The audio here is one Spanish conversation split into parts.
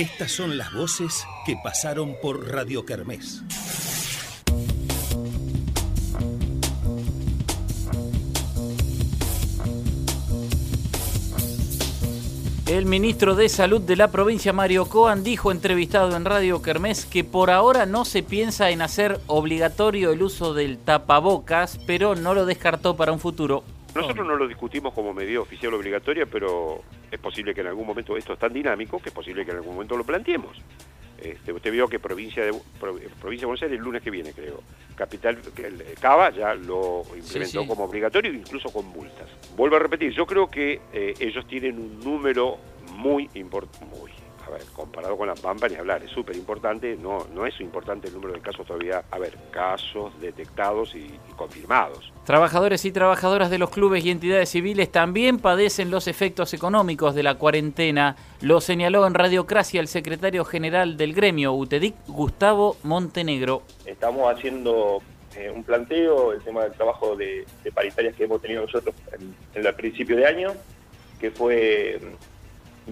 Estas son las voces que pasaron por Radio Kermés. El ministro de Salud de la provincia, Mario Coan, dijo entrevistado en Radio Kermés que por ahora no se piensa en hacer obligatorio el uso del tapabocas, pero no lo descartó para un futuro. Nosotros no lo discutimos como medida oficial obligatoria, pero es posible que en algún momento esto es tan dinámico que es posible que en algún momento lo planteemos. Este, usted vio que provincia de, provincia de Buenos Aires el lunes que viene, creo. Capital, Cava ya lo implementó como obligatorio, incluso con multas. Vuelvo a repetir, yo creo que eh, ellos tienen un número muy importante, muy a ver, comparado con la Pampa ni hablar, es súper importante, no, no es importante el número de casos todavía, a ver, casos detectados y, confirmados. Trabajadores y trabajadoras de los clubes y entidades civiles también padecen los efectos económicos de la cuarentena, lo señaló en Radiocracia el secretario general del gremio UTEDIC, Gustavo Montenegro. Estamos haciendo eh, un planteo, el tema del trabajo de, paritarias que hemos tenido nosotros en, en el principio de año, que fue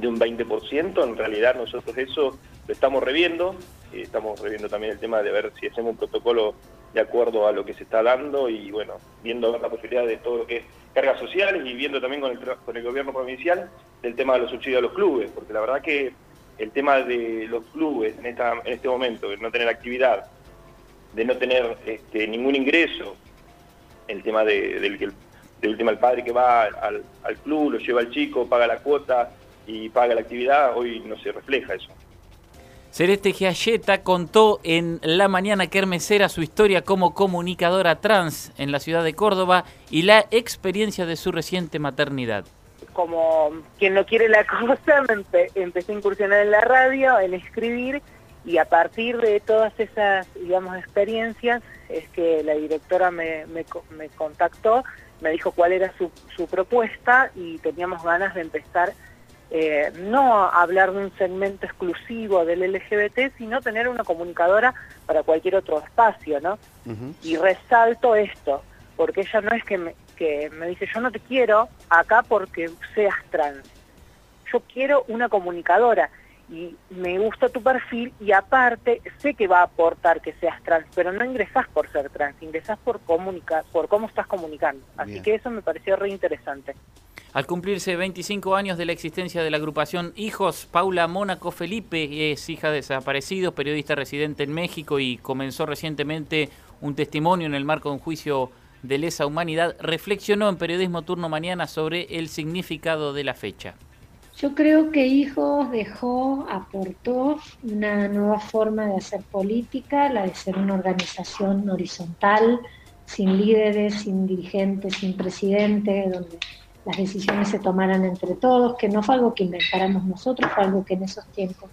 de un 20%, en realidad nosotros eso lo estamos reviendo, y estamos reviendo también el tema de ver si hacemos un protocolo de acuerdo a lo que se está dando y bueno, viendo la posibilidad de todo lo que es cargas sociales y viendo también con el, con el gobierno provincial del tema de los subsidios a los clubes, porque la verdad que el tema de los clubes en, esta, en este momento, de no tener actividad, de no tener este, ningún ingreso, el tema de, del, del último el padre que va al, al club, lo lleva al chico, paga la cuota, y paga la actividad, hoy no se refleja eso. Celeste Gialleta contó en La Mañana Kermesera su historia como comunicadora trans en la ciudad de Córdoba y la experiencia de su reciente maternidad. Como quien no quiere la cosa, empecé a incursionar en la radio, en escribir, y a partir de todas esas, digamos, experiencias, es que la directora me, me, me contactó, me dijo cuál era su, su propuesta y teníamos ganas de empezar eh, no hablar de un segmento exclusivo del LGBT, sino tener una comunicadora para cualquier otro espacio, ¿no? Y resalto esto, porque ella no es que me, que me dice, yo no te quiero acá porque seas trans, yo quiero una comunicadora y me gusta tu perfil y aparte sé que va a aportar que seas trans, pero no ingresás por ser trans, ingresás por comunicar, por cómo estás comunicando. Así que eso me pareció re interesante. Al cumplirse 25 años de la existencia de la agrupación Hijos, Paula Mónaco Felipe es hija de desaparecidos, periodista residente en México y comenzó recientemente un testimonio en el marco de un juicio de lesa humanidad. Reflexionó en Periodismo Turno Mañana sobre el significado de la fecha. Yo creo que Hijos dejó, aportó una nueva forma de hacer política, la de ser una organización horizontal, sin líderes, sin dirigentes, sin presidente, donde las decisiones se tomaran entre todos, que no fue algo que inventáramos nosotros, fue algo que en esos tiempos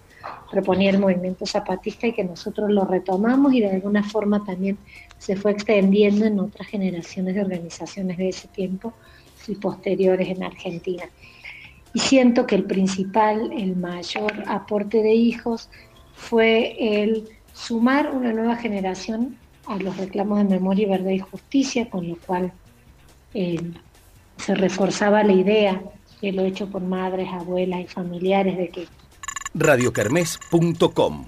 proponía el movimiento zapatista y que nosotros lo retomamos y de alguna forma también se fue extendiendo en otras generaciones de organizaciones de ese tiempo y posteriores en Argentina. Y siento que el principal, el mayor aporte de hijos fue el sumar una nueva generación a los reclamos de memoria, verdad y justicia, con lo cual eh, se reforzaba la idea, que lo hecho por madres, abuelas y familiares, de que radiocarmes.com